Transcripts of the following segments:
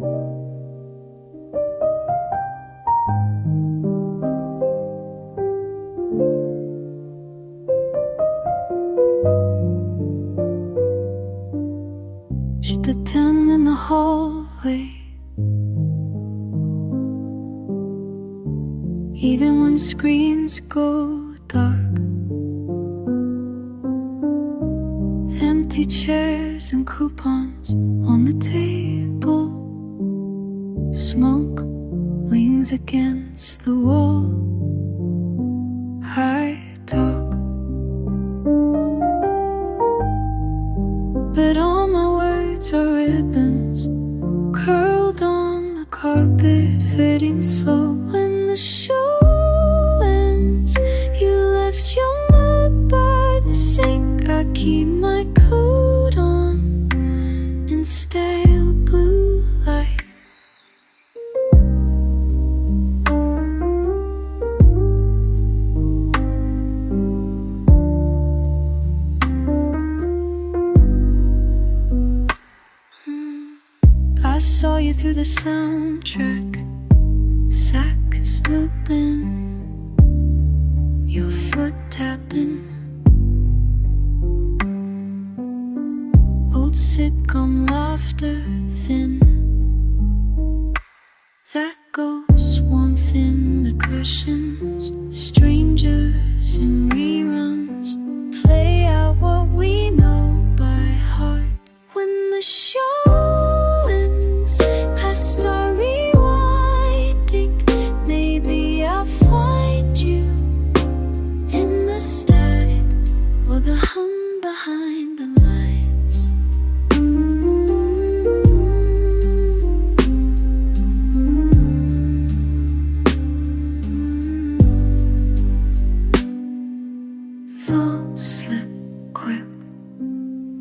Je t'attends in the hallway. Even when screens go dark, empty chairs and coupons on the table. Smoke leans against the wall. I talk, but all my words are ribbons curled on the carpet, fading slow. I saw you through the soundtrack. Sax looping, your foot tapping. Old sitcom laughter thin. That ghost warmth in the cushions. Strangers in reruns. Play out what we know by heart. When the show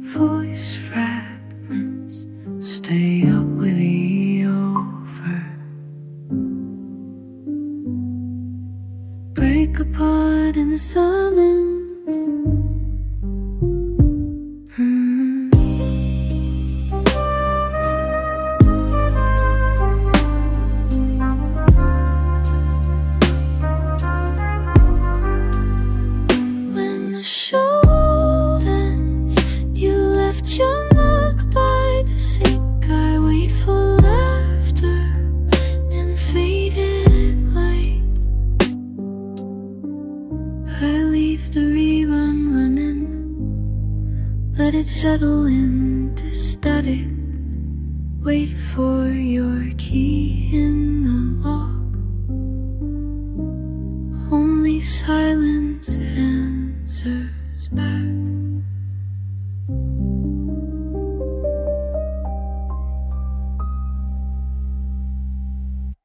voice fragments. Stay up with the over. Break apart in the silence. Mm. When the show let it settle into static. Wait for your key in the lock. Only silence answers.